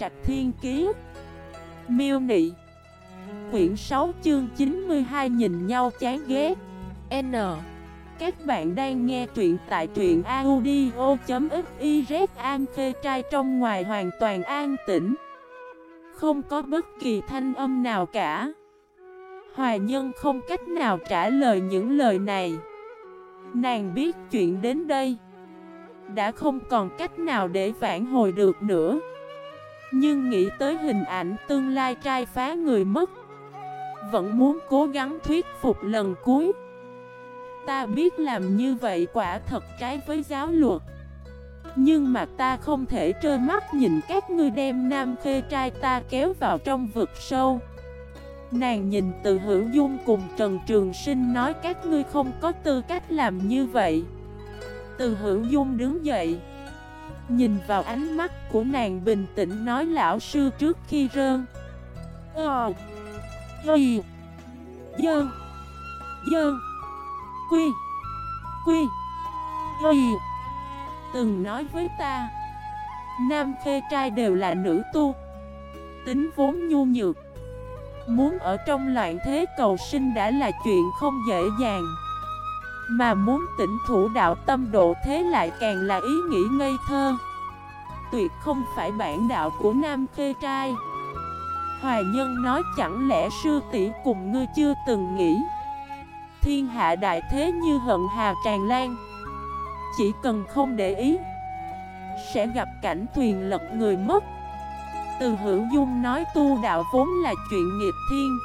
Trạch Thiên Kiế Miêu Nị. Quyển 6 chương 92 nhìn nhau chán ghét. N. Các bạn đang nghe truyện tại truyện audio.xyz An phê trai trong ngoài hoàn toàn an tĩnh. Không có bất kỳ thanh âm nào cả. Hoài nhân không cách nào trả lời những lời này. Nàng biết chuyện đến đây. Đã không còn cách nào để vãn hồi được nữa. Nhưng nghĩ tới hình ảnh tương lai trai phá người mất, Vẫn muốn cố gắng thuyết phục lần cuối. Ta biết làm như vậy quả thật trái với giáo luật. Nhưng mà ta không thể trơ mắt nhìn các ngươi đem nam khê trai ta kéo vào trong vực sâu. Nàng nhìn từ hữu dung cùng Trần Trường Sinh nói các ngươi không có tư cách làm như vậy. Từ hữu dung đứng dậy Nhìn vào ánh mắt của nàng bình tĩnh nói lão sư trước khi rơn Ờ Y Dơn Dơn Quy Quy, Y. Từng nói với ta, Nam khê trai đều là nữ tu, Tính vốn nhu nhược. Muốn ở trong loạn thế cầu sinh đã là chuyện không dễ dàng. Mà muốn tỉnh thủ đạo tâm độ thế lại càng là ý nghĩ ngây thơ. Tuyệt không phải bản đạo của nam khê trai. Hoài nhân nói chẳng lẽ sư tỷ cùng ngươi chưa từng nghĩ? Thiên hạ đại thế như hận hà tràn lan. Chỉ cần không để ý, Sẽ gặp cảnh thuyền lật người mất. Từ hữu dung nói tu đạo vốn là chuyện nghiệp thiên.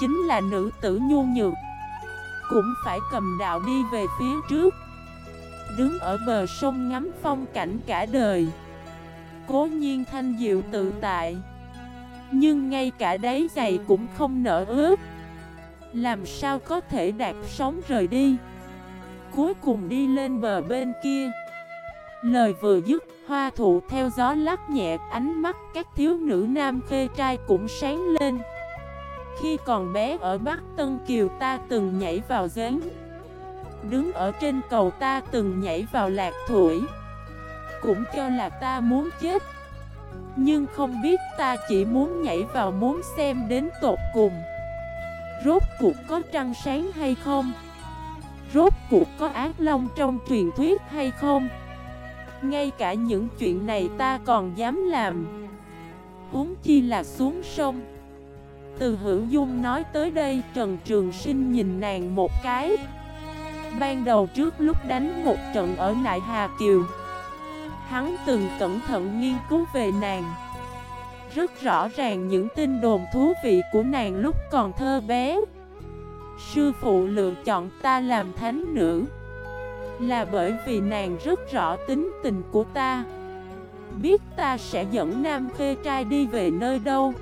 Chính là nữ tử nhu nhược. Cũng phải cầm đạo đi về phía trước. Đứng ở bờ sông ngắm phong cảnh cả đời. Cố nhiên thanh diệu tự tại. Nhưng ngay cả đáy giày cũng không nở ướt. Làm sao có thể đạp sóng rời đi? Cuối cùng đi lên bờ bên kia. Lời vừa dứt, Hoa thụ theo gió lắc nhẹ, ánh mắt các thiếu nữ nam khê trai cũng sáng lên. Khi còn bé ở Bắc Tân Kiều ta từng nhảy vào giếng. Đứng ở trên cầu ta từng nhảy vào lạc thủy. Cũng cho là ta muốn chết. Nhưng không biết ta chỉ muốn nhảy vào muốn xem đến tột cùng. Rốt cuộc có trăng sáng hay không? Rốt cuộc có ác long trong truyền thuyết hay không? Ngay cả những chuyện này ta còn dám làm. Huống chi là xuống sông. Từ hữu dung nói tới đây, Trần Trường Sinh nhìn nàng một cái. Ban đầu trước lúc đánh một trận ở Nại Hà Kiều, Hắn từng cẩn thận nghiên cứu về nàng. Rất rõ ràng những tin đồn thú vị của nàng lúc còn thơ bé. Sư phụ lựa chọn ta làm thánh nữ là bởi vì nàng rất rõ tính tình của ta. Biết ta sẽ dẫn Nam Khê Trai đi về nơi đâu.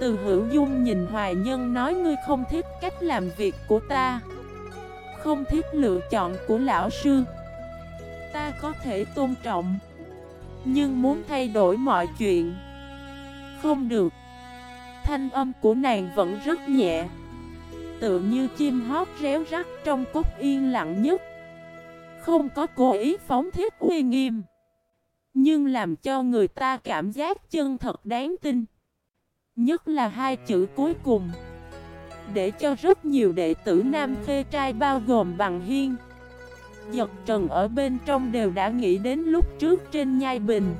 Từ hữu dung nhìn Hoài Nhân nói ngươi không thích cách làm việc của ta. Không thích lựa chọn của lão sư. Ta có thể tôn trọng, Nhưng muốn thay đổi mọi chuyện. Không được. Thanh âm của nàng vẫn rất nhẹ. Tự như chim hót réo rắt trong cốt yên lặng nhất. Không có cố ý phóng thiết uy nghiêm, Nhưng làm cho người ta cảm giác chân thật đáng tin. Nhất là hai chữ cuối cùng. Để cho rất nhiều đệ tử nam khê trai bao gồm bằng hiên, Giật trần ở bên trong đều đã nghĩ đến lúc trước trên nhai bình.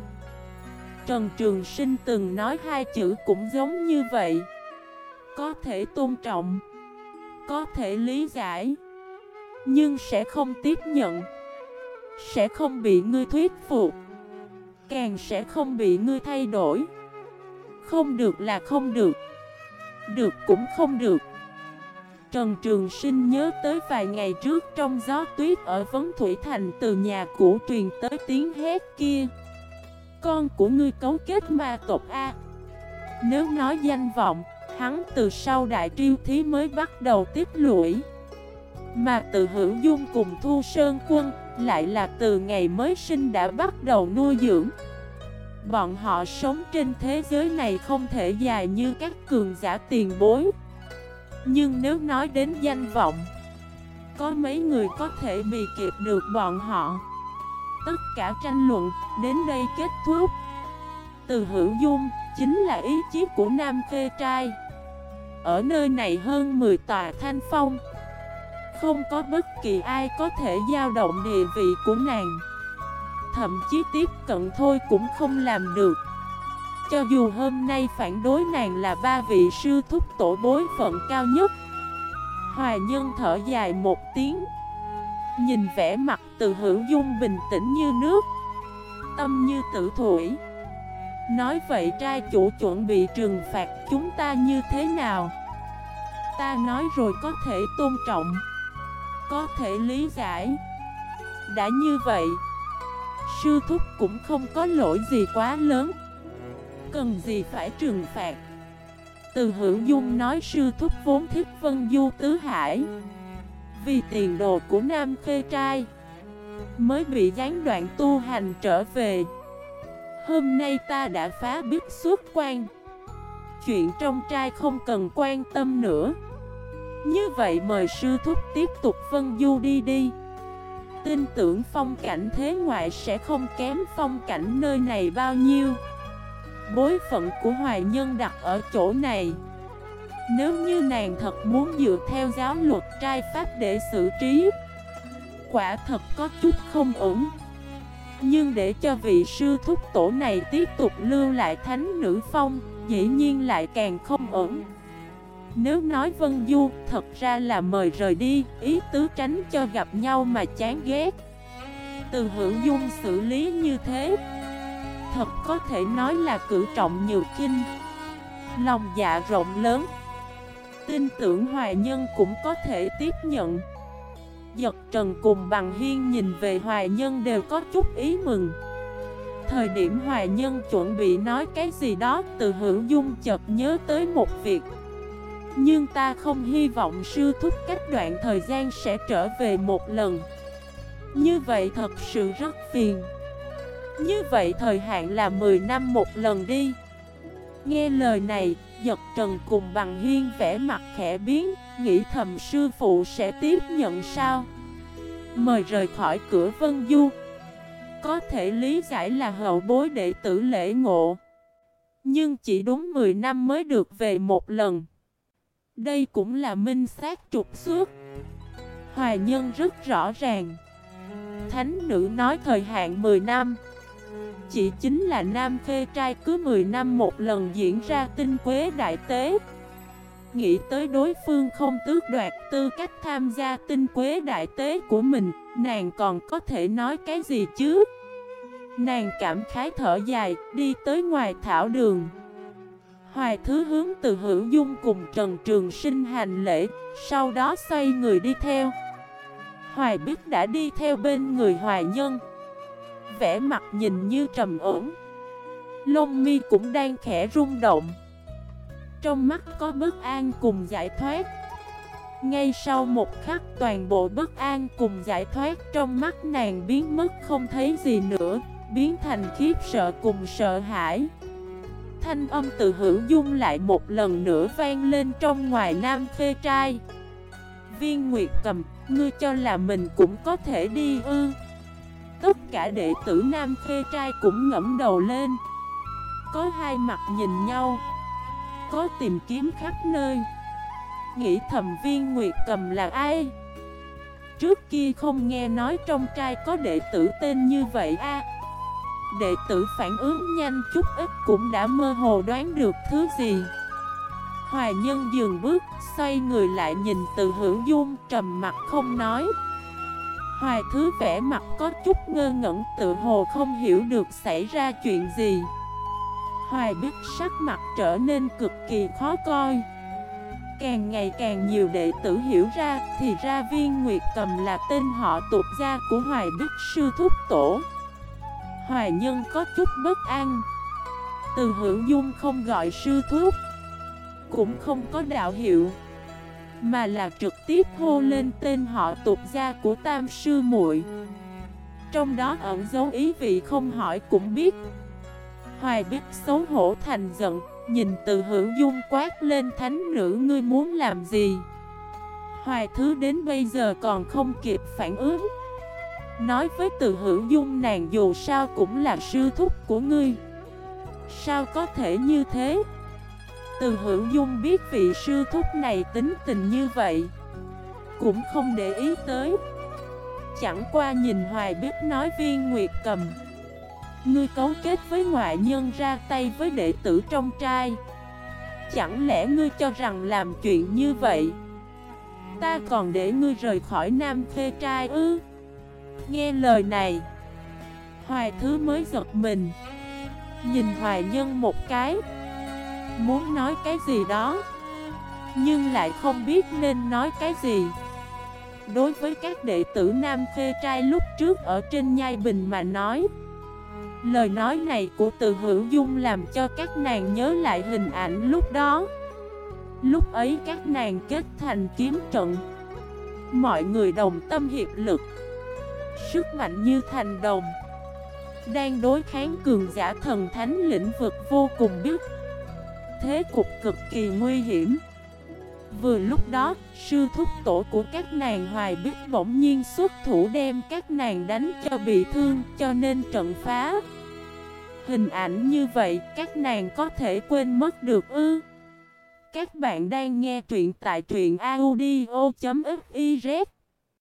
Trần Trường Sinh từng nói hai chữ cũng giống như vậy. Có thể tôn trọng, Có thể lý giải, Nhưng sẽ không tiếp nhận, sẽ không bị ngươi thuyết phục, Càng sẽ không bị ngươi thay đổi. Không được là không được. Được cũng không được. Trần Trường Sinh nhớ tới vài ngày trước trong gió tuyết ở Vấn Thủy Thành từ nhà cũ truyền tới tiếng hét kia. Con của ngươi cấu kết ma tộc A. Nếu nói danh vọng, hắn từ sau đại triêu thí mới bắt đầu tiếp lũi Mà từ hữu dung cùng Thu Sơn Quân lại là từ ngày mới sinh đã bắt đầu nuôi dưỡng. Bọn họ sống trên thế giới này không thể dài như các cường giả tiền bối. Nhưng nếu nói đến danh vọng Có mấy người có thể bị kịp được bọn họ. Tất cả tranh luận đến đây kết thúc. Từ hữu dung, chính là ý chí của nam khê trai. Ở nơi này hơn 10 tòa thanh phong. Không có bất kỳ ai có thể dao động địa vị của nàng. Thậm chí tiếp cận thôi cũng không làm được. Cho dù hôm nay phản đối nàng là ba vị sư thúc tổ bối phận cao nhất, Hòa nhân thở dài một tiếng, Nhìn vẻ mặt từ hữu dung bình tĩnh như nước, Tâm như tử thủy. Nói vậy trai chủ chuẩn bị trừng phạt chúng ta như thế nào? Ta nói rồi có thể tôn trọng, Có thể lý giải. Đã như vậy Sư thúc cũng không có lỗi gì quá lớn. Cần gì phải trừng phạt? Từ hữu dung nói sư thúc vốn thích vân du tứ hải. Vì tiền đồ của nam khê trai Mới bị gián đoạn tu hành trở về. Hôm nay ta đã phá biết suốt quan. Chuyện trong trai không cần quan tâm nữa. Như vậy mời sư thúc tiếp tục vân du đi đi. Tin tưởng phong cảnh thế ngoại sẽ không kém phong cảnh nơi này bao nhiêu. Bối phận của hoài nhân đặt ở chỗ này. Nếu như nàng thật muốn dựa theo giáo luật trai pháp để xử trí, Quả thật có chút không ổn. Nhưng để cho vị sư thúc tổ này tiếp tục lưu lại thánh nữ phong, Dĩ nhiên lại càng không ổn nếu nói Vân Du, thật ra là mời rời đi, ý tứ tránh cho gặp nhau mà chán ghét. Từ hữu dung xử lý như thế, thật có thể nói là cử trọng nhiều kinh. Lòng dạ rộng lớn, tin tưởng Hoài Nhân cũng có thể tiếp nhận. Giật Trần cùng bằng hiên nhìn về Hoài Nhân đều có chút ý mừng. Thời điểm Hoài Nhân chuẩn bị nói cái gì đó, từ hữu dung chợt nhớ tới một việc. Nhưng ta không hy vọng sư thúc cách đoạn thời gian sẽ trở về một lần. Như vậy thật sự rất phiền. Như vậy thời hạn là 10 năm một lần đi. Nghe lời này, giật trần cùng bằng hiên vẽ mặt khẽ biến Nghĩ thầm sư phụ sẽ tiếp nhận sao? Mời rời khỏi cửa Vân Du. Có thể lý giải là hậu bối đệ tử lễ ngộ. Nhưng chỉ đúng 10 năm mới được về một lần đây cũng là minh sát trục xuất. Hòa nhân rất rõ ràng. Thánh nữ nói thời hạn 10 năm. Chỉ chính là nam phê trai cứ 10 năm một lần diễn ra tinh quế đại tế. Nghĩ tới đối phương không tước đoạt tư cách tham gia tinh quế đại tế của mình, Nàng còn có thể nói cái gì chứ? Nàng cảm khái thở dài, đi tới ngoài thảo đường. Hoài Thứ hướng từ hữu dung cùng Trần Trường Sinh hành lễ, sau đó xoay người đi theo. Hoài biết đã đi theo bên người Hoài Nhân. Vẽ mặt nhìn như trầm ổn. Lông mi cũng đang khẽ rung động. Trong mắt có bất an cùng giải thoát. Ngay sau một khắc toàn bộ bất an cùng giải thoát trong mắt nàng biến mất không thấy gì nữa, biến thành khiếp sợ cùng sợ hãi. Thanh âm từ hữu dung lại một lần nữa vang lên trong ngoài nam khê trai. Viên Nguyệt cầm, ngươi cho là mình cũng có thể đi ư? Tất cả đệ tử nam khê trai cũng ngẫm đầu lên. Có hai mặt nhìn nhau Có tìm kiếm khắp nơi. Nghĩ thầm viên Nguyệt cầm là ai? Trước kia không nghe nói trong trai có đệ tử tên như vậy a. Đệ tử phản ứng nhanh chút ít cũng đã mơ hồ đoán được thứ gì. Hoài nhân dừng bước, xoay người lại nhìn từ hữu dung, trầm mặt không nói. Hoài thứ vẻ mặt có chút ngơ ngẩn tự hồ không hiểu được xảy ra chuyện gì. Hoài biết sắc mặt trở nên cực kỳ khó coi. Càng ngày càng nhiều đệ tử hiểu ra Thì ra viên Nguyệt Cầm là tên họ tục gia của Hoài Bích Sư Thúc Tổ. Hoài nhân có chút bất an. Từ hữu dung không gọi sư thuốc Cũng không có đạo hiệu, Mà là trực tiếp hô lên tên họ tục gia của tam sư muội. Trong đó ẩn dấu ý vị không hỏi cũng biết. Hoài biết xấu hổ thành giận, Nhìn từ hữu dung quát lên, thánh nữ, ngươi muốn làm gì? Hoài thứ đến bây giờ còn không kịp phản ứng. Nói với từ hữu dung nàng dù sao cũng là sư thúc của ngươi. Sao có thể như thế? Từ hữu dung biết vị sư thúc này tính tình như vậy. Cũng không để ý tới. Chẳng qua nhìn hoài biết nói viên nguyệt cầm. Ngươi cấu kết với ngoại nhân ra tay với đệ tử trong trai. Chẳng lẽ ngươi cho rằng làm chuyện như vậy? Ta còn để ngươi rời khỏi nam khê trai ư? Nghe lời này, Hoài thứ mới giật mình. Nhìn hoài nhân một cái, Muốn nói cái gì đó, Nhưng lại không biết nên nói cái gì. Đối với các đệ tử nam phê trai lúc trước ở trên nhai bình mà nói, Lời nói này của từ hữu dung làm cho các nàng nhớ lại hình ảnh lúc đó. Lúc ấy các nàng kết thành kiếm trận, Mọi người đồng tâm hiệp lực. Sức mạnh như thành đồng. Đang đối kháng cường giả thần thánh lĩnh vực vô cùng biết. Thế cục cực kỳ nguy hiểm. Vừa lúc đó, sư thúc tổ của các nàng hoài biết bỗng nhiên xuất thủ đem các nàng đánh cho bị thương cho nên trận phá. Hình ảnh như vậy các nàng có thể quên mất được ư? Các bạn đang nghe truyện tại truyện audio.fif